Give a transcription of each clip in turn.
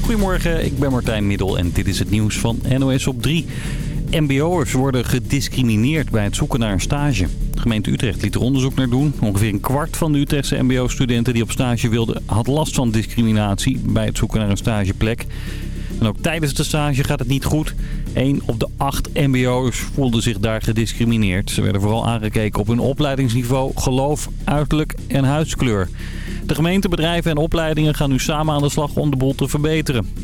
Goedemorgen, ik ben Martijn Middel en dit is het nieuws van NOS op 3. MBO'ers worden gediscrimineerd bij het zoeken naar een stage. De gemeente Utrecht liet er onderzoek naar doen. Ongeveer een kwart van de Utrechtse mbo-studenten die op stage wilden... had last van discriminatie bij het zoeken naar een stageplek. En ook tijdens de stage gaat het niet goed. Eén op de acht mbo'ers voelde zich daar gediscrimineerd. Ze werden vooral aangekeken op hun opleidingsniveau, geloof, uiterlijk en huidskleur. De gemeente, bedrijven en opleidingen gaan nu samen aan de slag om de boel te verbeteren.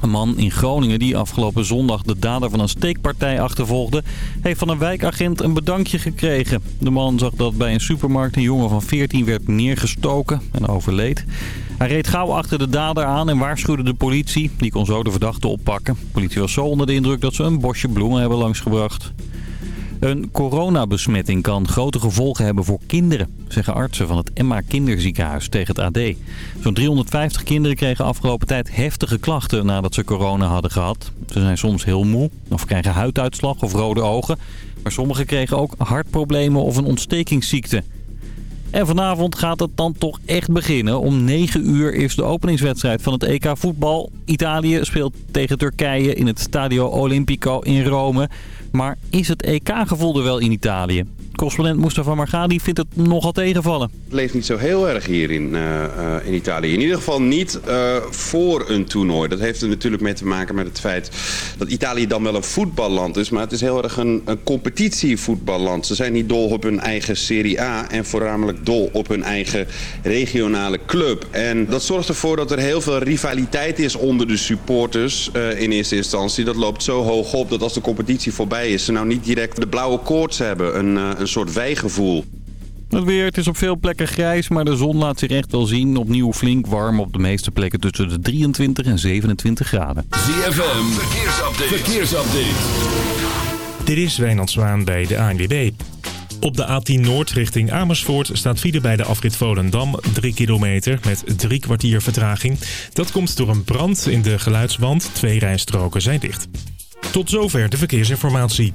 Een man in Groningen die afgelopen zondag de dader van een steekpartij achtervolgde... heeft van een wijkagent een bedankje gekregen. De man zag dat bij een supermarkt een jongen van 14 werd neergestoken en overleed. Hij reed gauw achter de dader aan en waarschuwde de politie. Die kon zo de verdachte oppakken. De politie was zo onder de indruk dat ze een bosje bloemen hebben langsgebracht. Een coronabesmetting kan grote gevolgen hebben voor kinderen, zeggen artsen van het Emma Kinderziekenhuis tegen het AD. Zo'n 350 kinderen kregen afgelopen tijd heftige klachten nadat ze corona hadden gehad. Ze zijn soms heel moe of krijgen huiduitslag of rode ogen. Maar sommigen kregen ook hartproblemen of een ontstekingsziekte. En vanavond gaat het dan toch echt beginnen. Om 9 uur is de openingswedstrijd van het EK voetbal. Italië speelt tegen Turkije in het Stadio Olimpico in Rome. Maar is het EK-gevoel er wel in Italië? Correspondent Mustafa Margadi vindt het nogal tegenvallen. Het leeft niet zo heel erg hier in, uh, in Italië. In ieder geval niet uh, voor een toernooi. Dat heeft er natuurlijk mee te maken met het feit dat Italië dan wel een voetballand is. Maar het is heel erg een, een competitievoetballand. Ze zijn niet dol op hun eigen Serie A en voornamelijk dol op hun eigen regionale club. En dat zorgt ervoor dat er heel veel rivaliteit is onder de supporters in eerste instantie. Dat loopt zo hoog op dat als de competitie voorbij is... ze nou niet direct de blauwe koorts hebben, een een soort wijgevoel. Het weer, het is op veel plekken grijs, maar de zon laat zich echt wel zien. Opnieuw flink warm op de meeste plekken tussen de 23 en 27 graden. ZFM, verkeersupdate. verkeersupdate. Dit is Wijnand Zwaan bij de ANWB. Op de A10 Noord richting Amersfoort staat file bij de afrit Volendam 3 kilometer met drie kwartier vertraging. Dat komt door een brand in de geluidsband. Twee rijstroken zijn dicht. Tot zover de verkeersinformatie.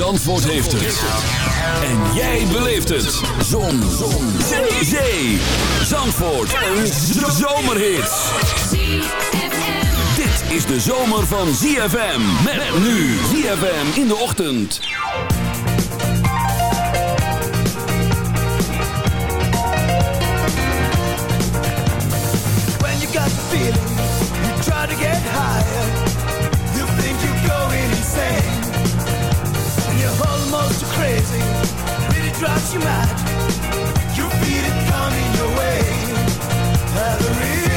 Zandvoort heeft het. En jij beleeft het. Zon. Zon. Zee. Zee. Zandvoort. Een zomerhit. Dit is de zomer van ZFM. Met nu ZFM in de ochtend. When you got the feeling, you try to get higher. You think you're going insane. Almost crazy, really drives you mad. You feel it coming your way. Have a real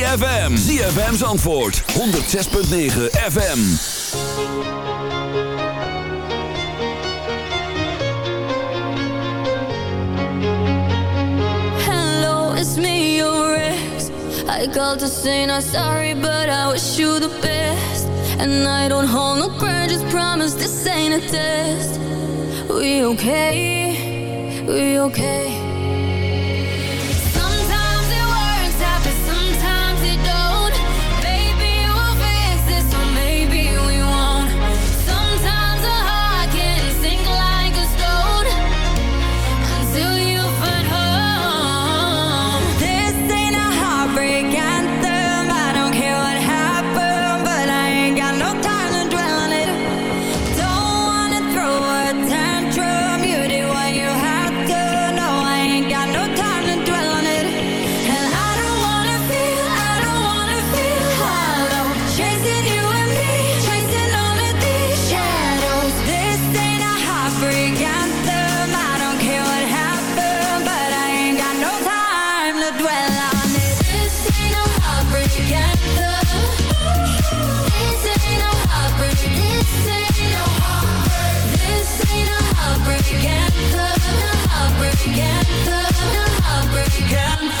ZFM. ZFM's antwoord. 106.9 FM. it's me, your ex I called to say not sorry, but I wish you the best And I don't hold no grudges, promise this ain't a test We okay, we okay can't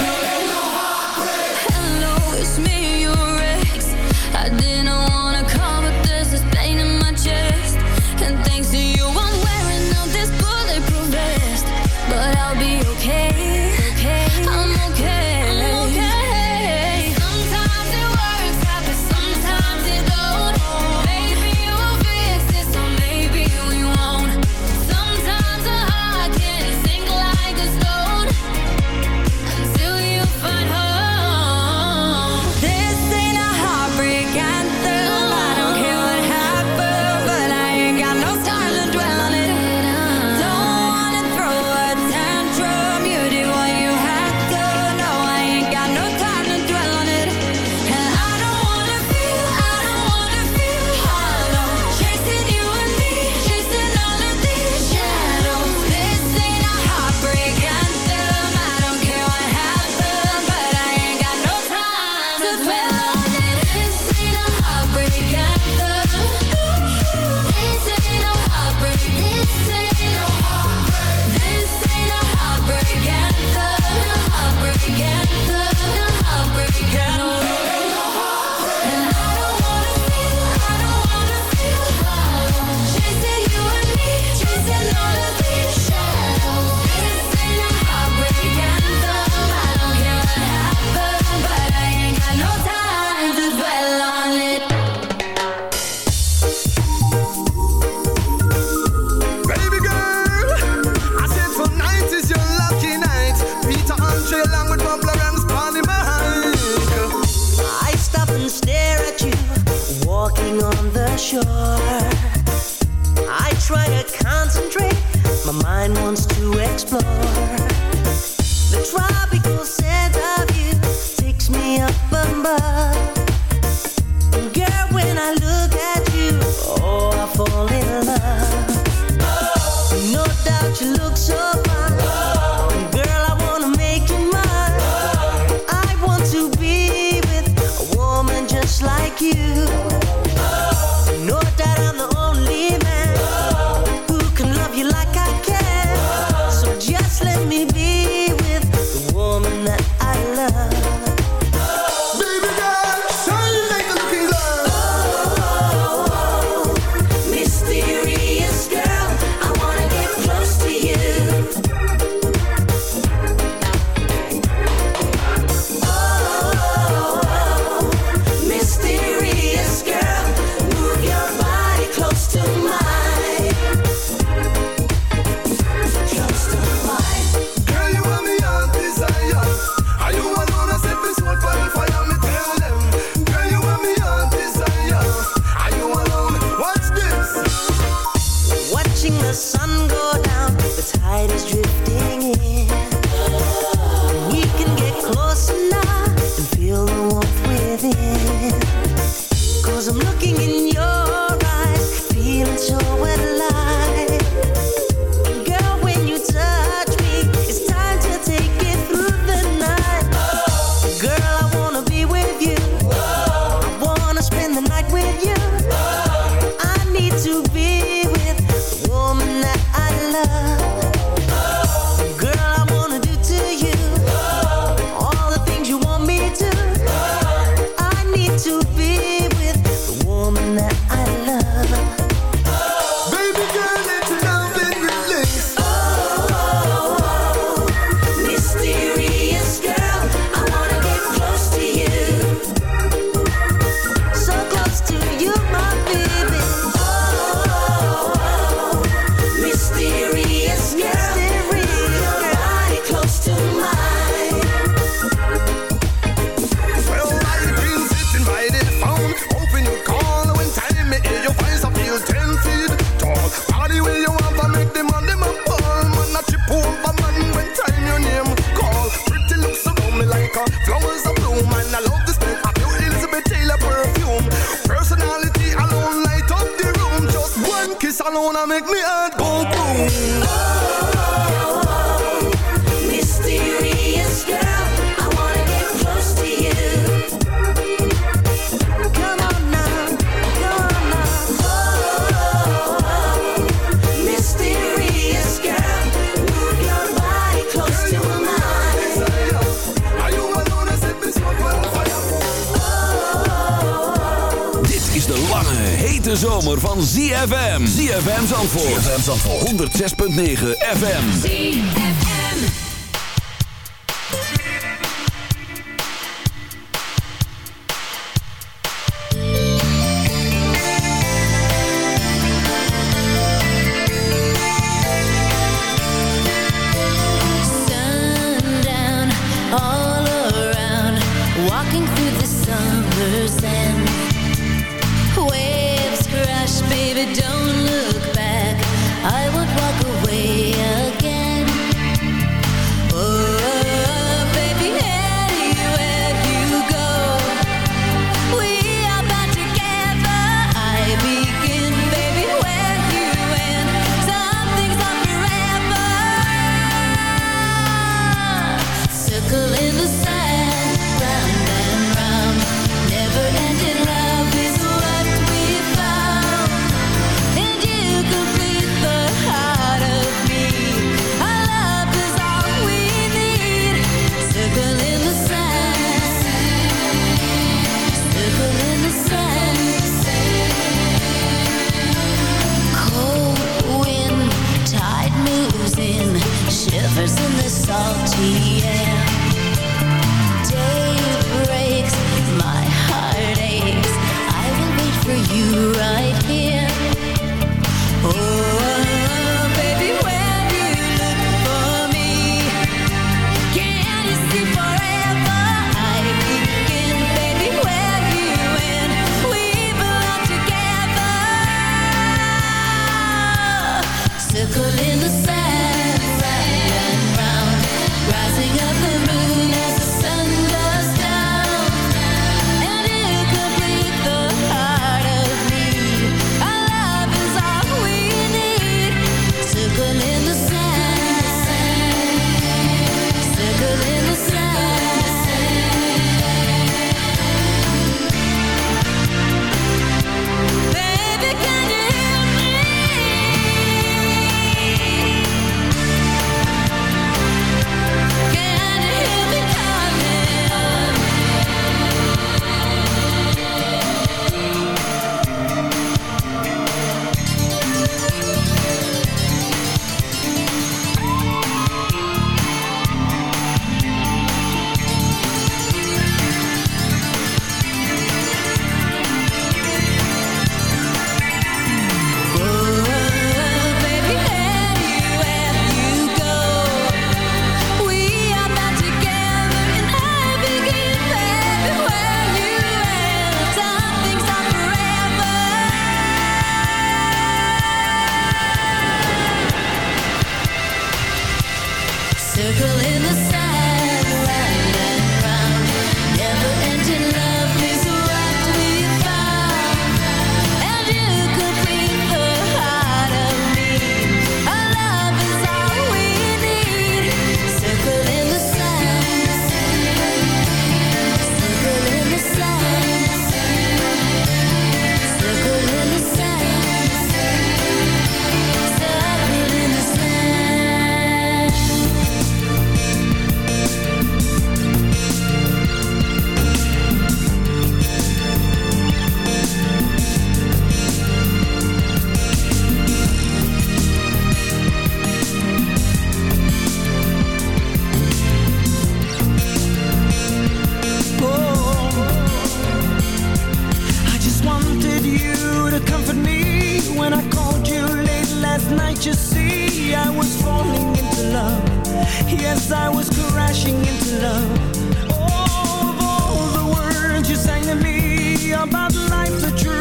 wanted you to comfort me when I called you late last night. You see, I was falling into love. Yes, I was crashing into love. All of all the words you sang to me about life, the truth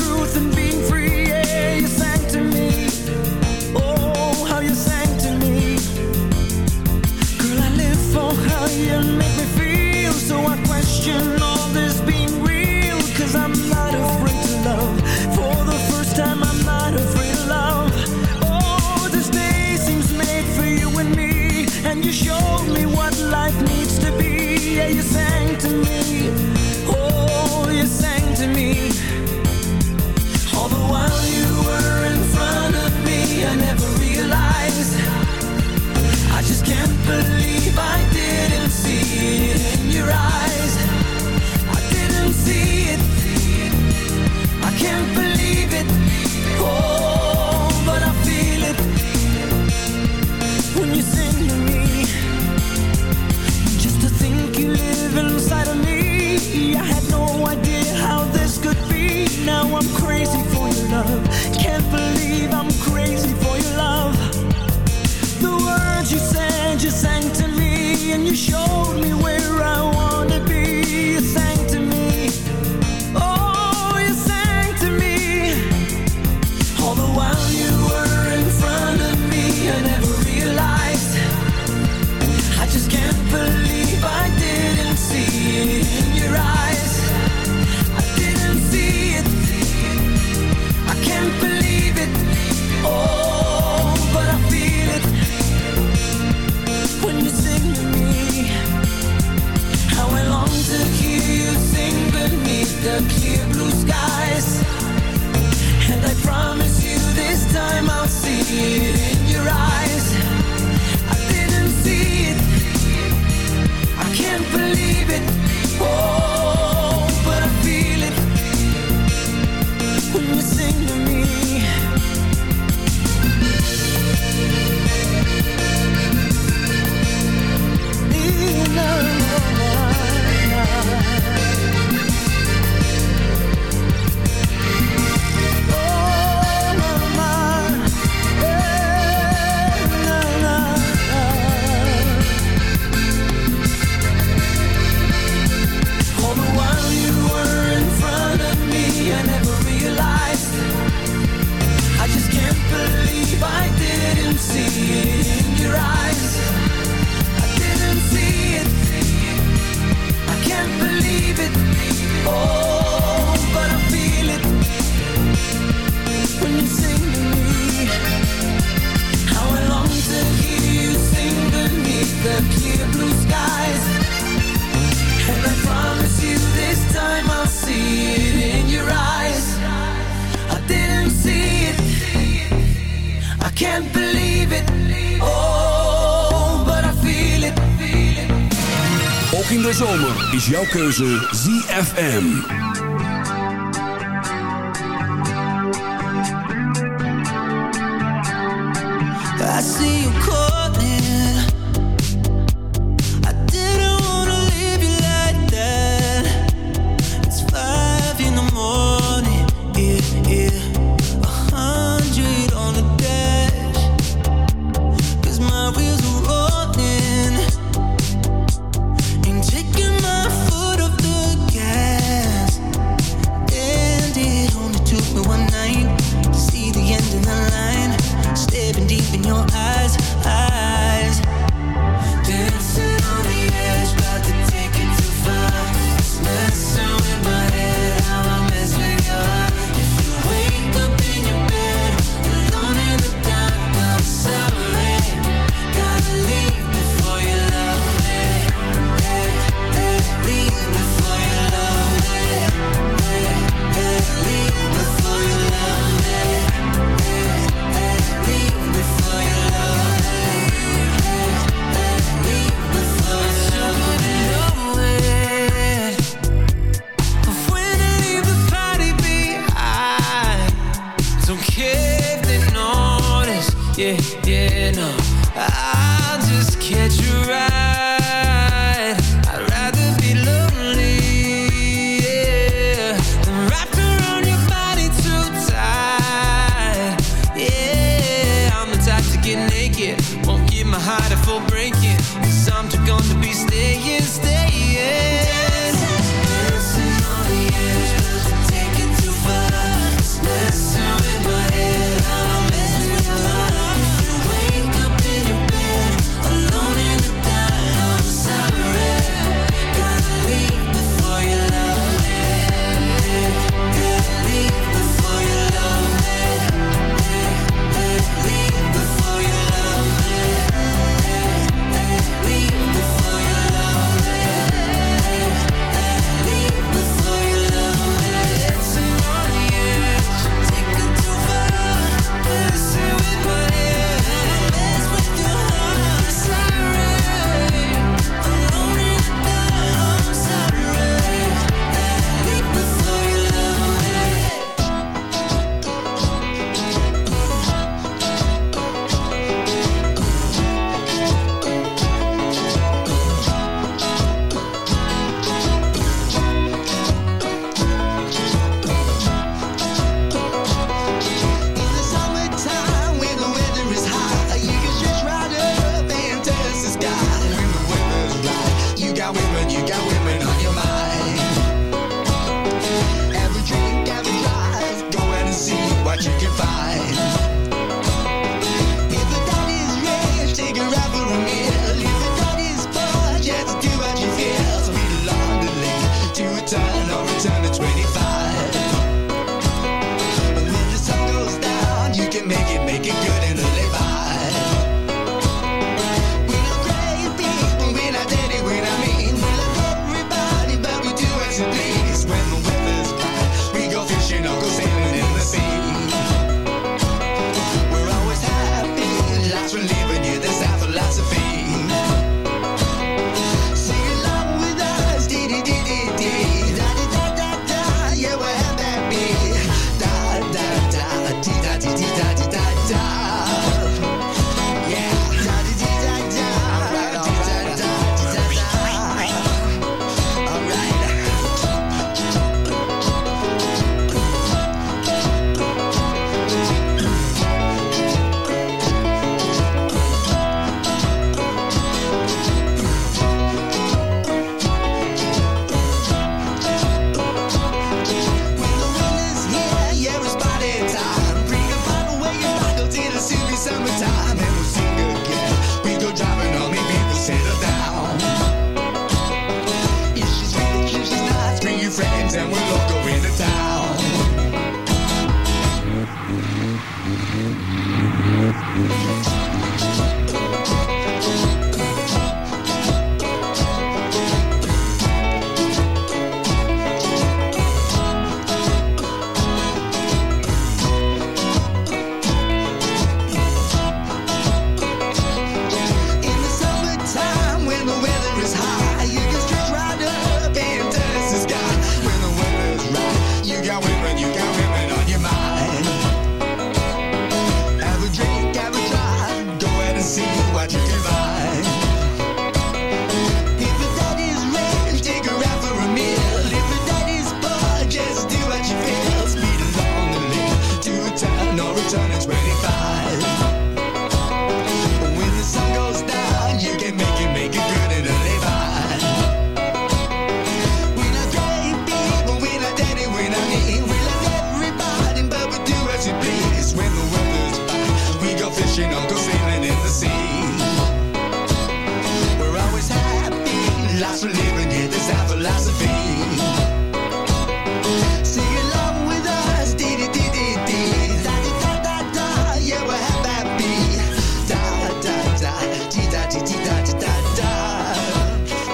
jouw keuze ZFM.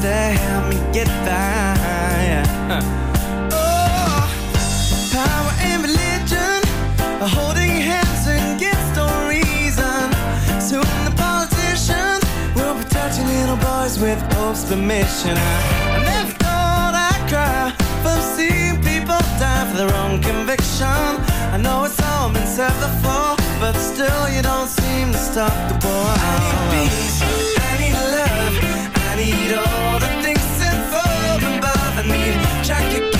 to help me get by. Oh, power and religion are holding hands against all reason. Soon the politicians will be touching little boys with Pope's permission. I, never thought I'd cry from seeing people die for their own conviction. I know it's all been said before, but still you don't seem to stop the war. I need peace, I need love, I need all Jij.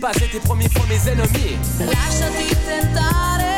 pas tes premiers fois mes ennemis. Lasciati tentare.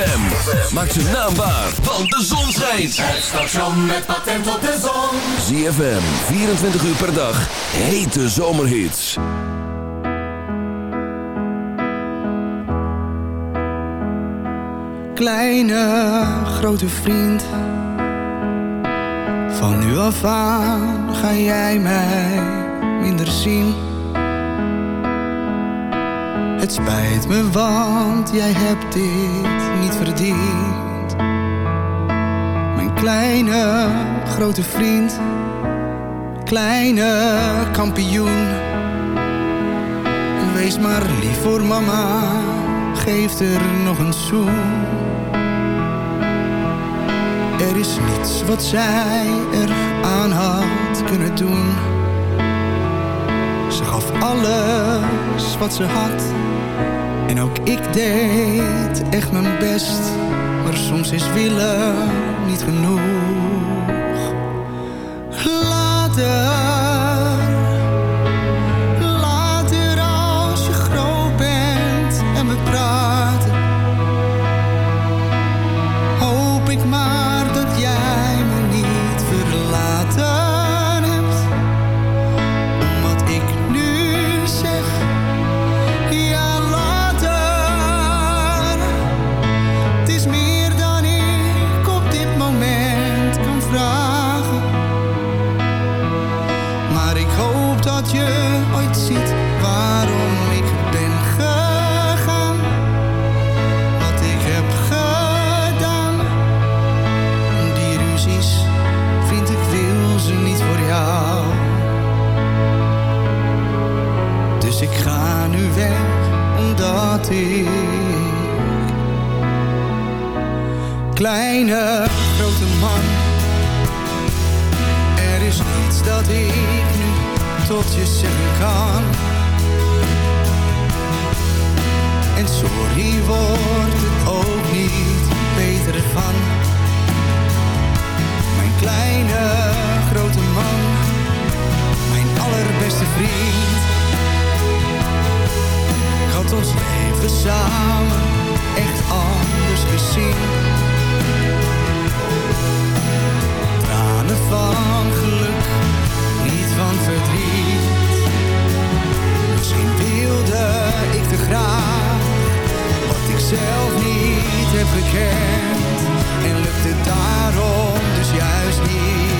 ZFM. Maak zijn naam waar, want de zon schijnt. Het station met patent op de zon. ZFM, 24 uur per dag. Hete zomerhits. kleine, grote vriend. Van nu af aan ga jij mij minder zien. Spijt me, want jij hebt dit niet verdiend. Mijn kleine, grote vriend. Kleine kampioen. Wees maar lief voor mama, geef er nog een zoen. Er is niets wat zij er aan had kunnen doen. Ze gaf alles wat ze had. En ook ik deed echt mijn best. Maar soms is willen niet genoeg. Ik ga nu weg omdat ik kleine grote man. Er is niets dat ik nu tot je zeggen kan. En sorry wordt het ook niet beter van. Mijn kleine grote man, mijn allerbeste vriend. Ons leven samen echt anders gezien. Tranen van geluk, niet van verdriet. Misschien wilde ik te graag wat ik zelf niet heb gekend. En lukt het daarom dus juist niet.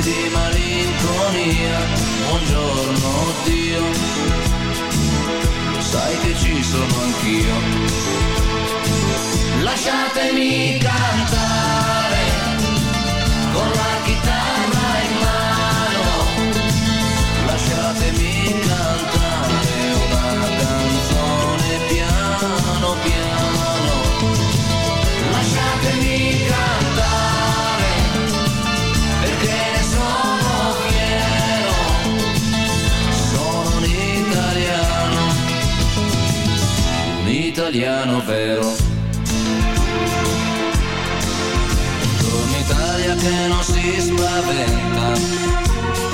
di malinconia. Buongiorno Dio, sai che ci sono anch'io. Lasciatemi cantare con la chitarra in mano. Italiano vero. Buongiorno Italia che non si spaventa,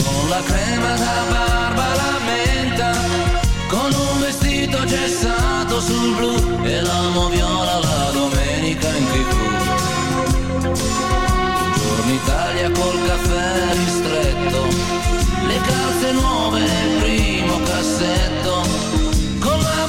con la crema da barba la menta, con un vestito gessato sul blu e l'amo viola la domenica in tv. Buongiorno Italia col caffè ristretto, le calze nuove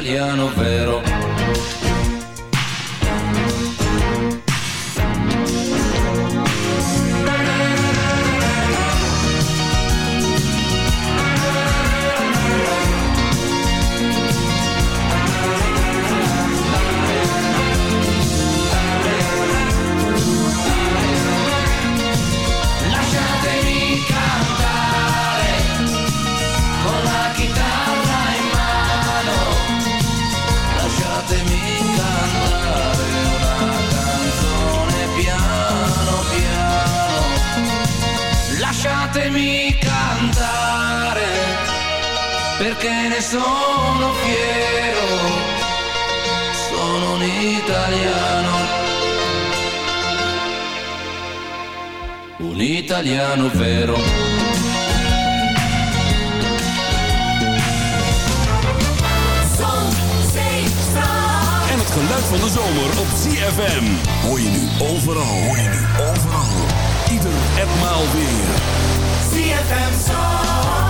italiano vero. Perché ne sono fiero. Sono un italiano. Un italiano vero. En geluid van de zomer op CFM. Hoor je nu overal. Hoor je nu overal. Ieder etmaal weer. CFM Zandvoort.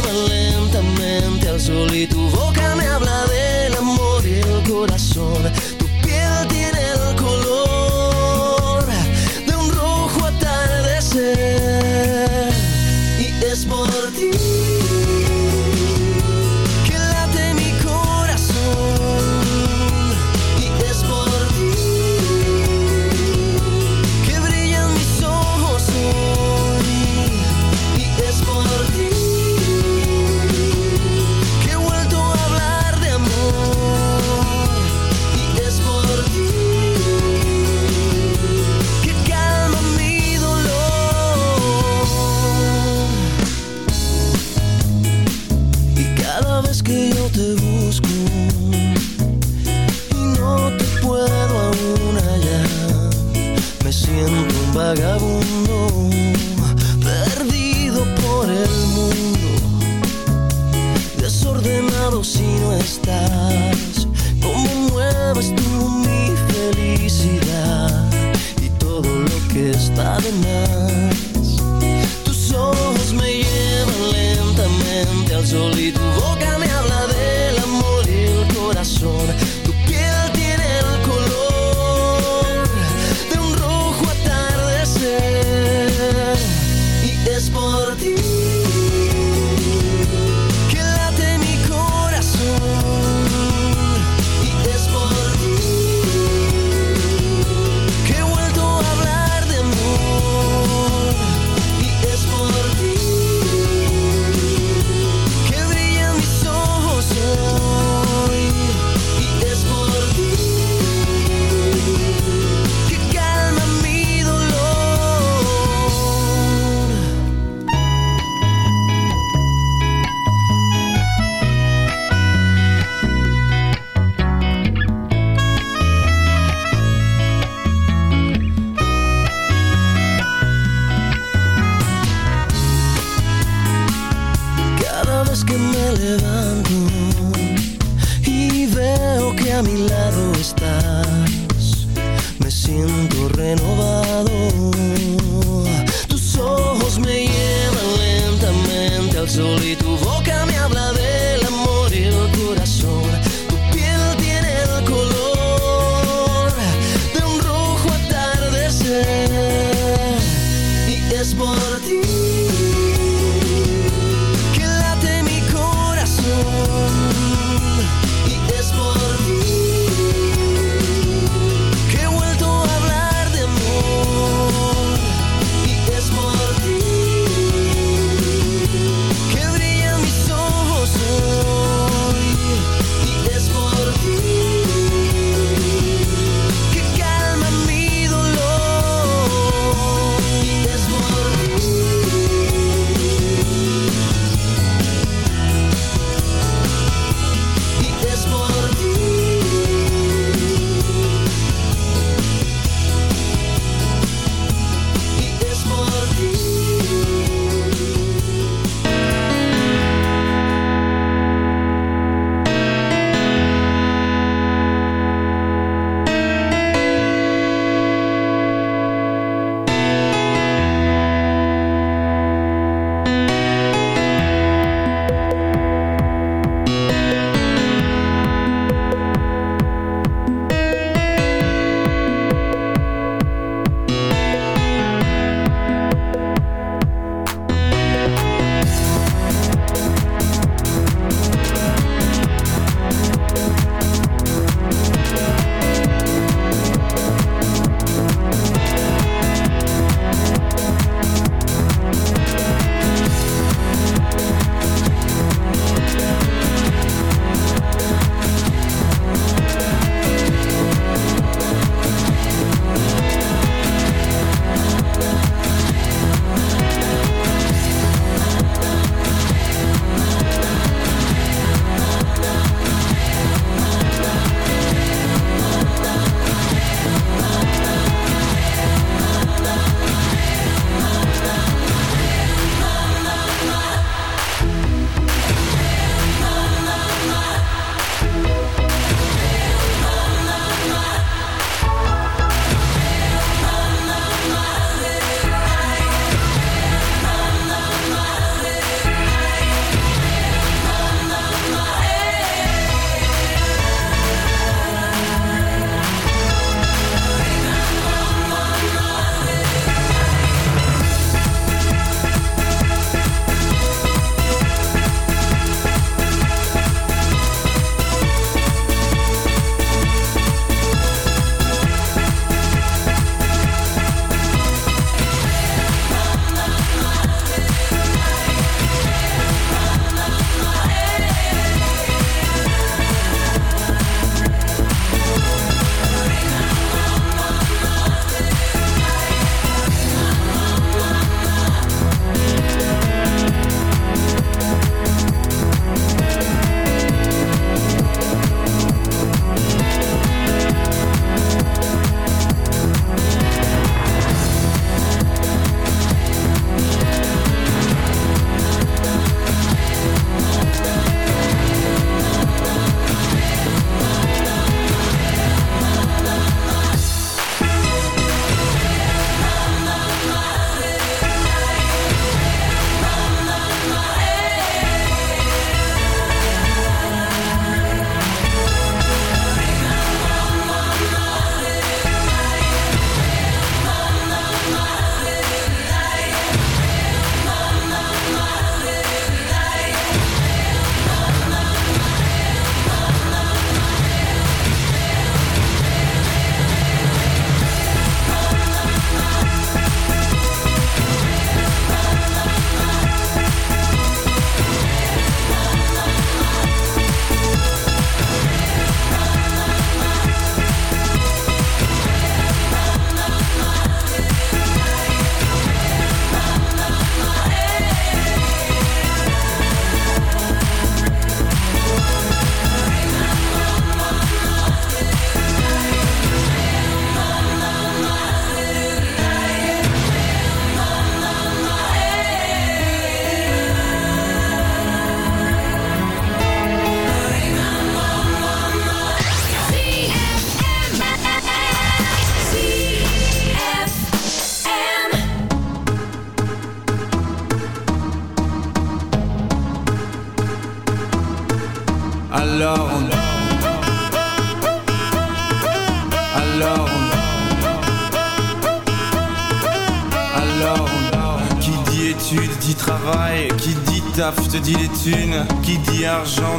al sol y tu boca me habla del amor y el corazón.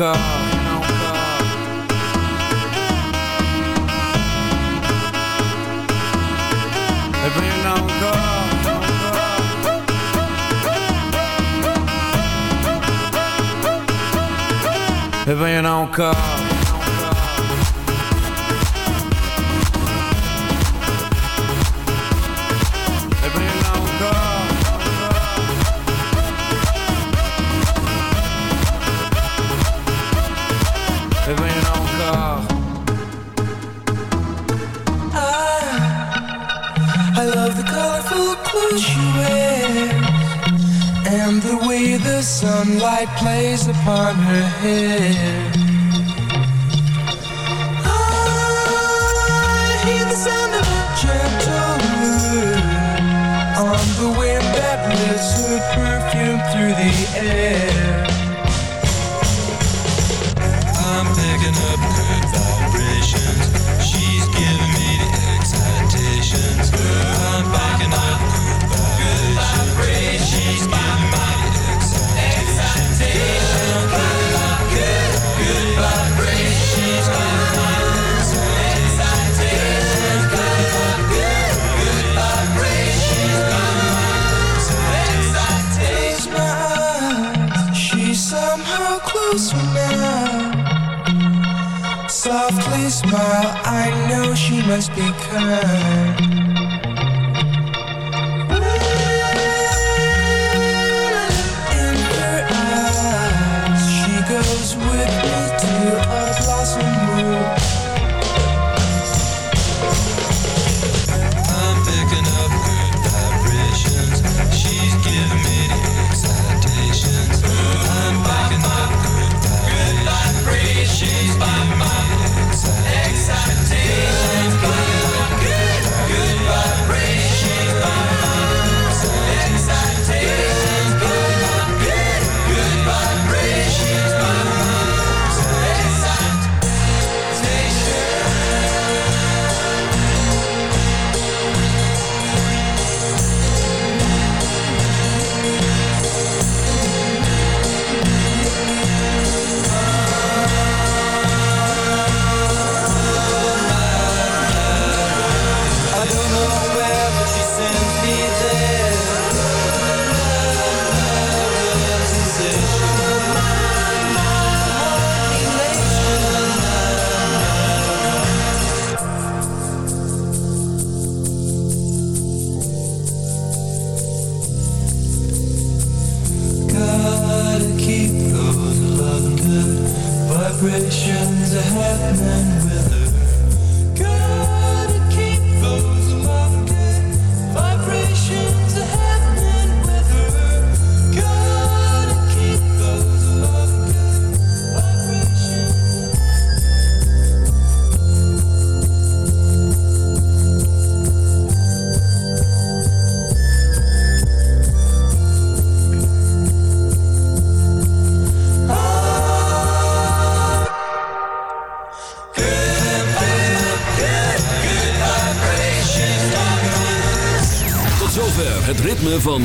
go. Everybody não go. Venha não cá the sunlight plays upon her hair. Must be kind.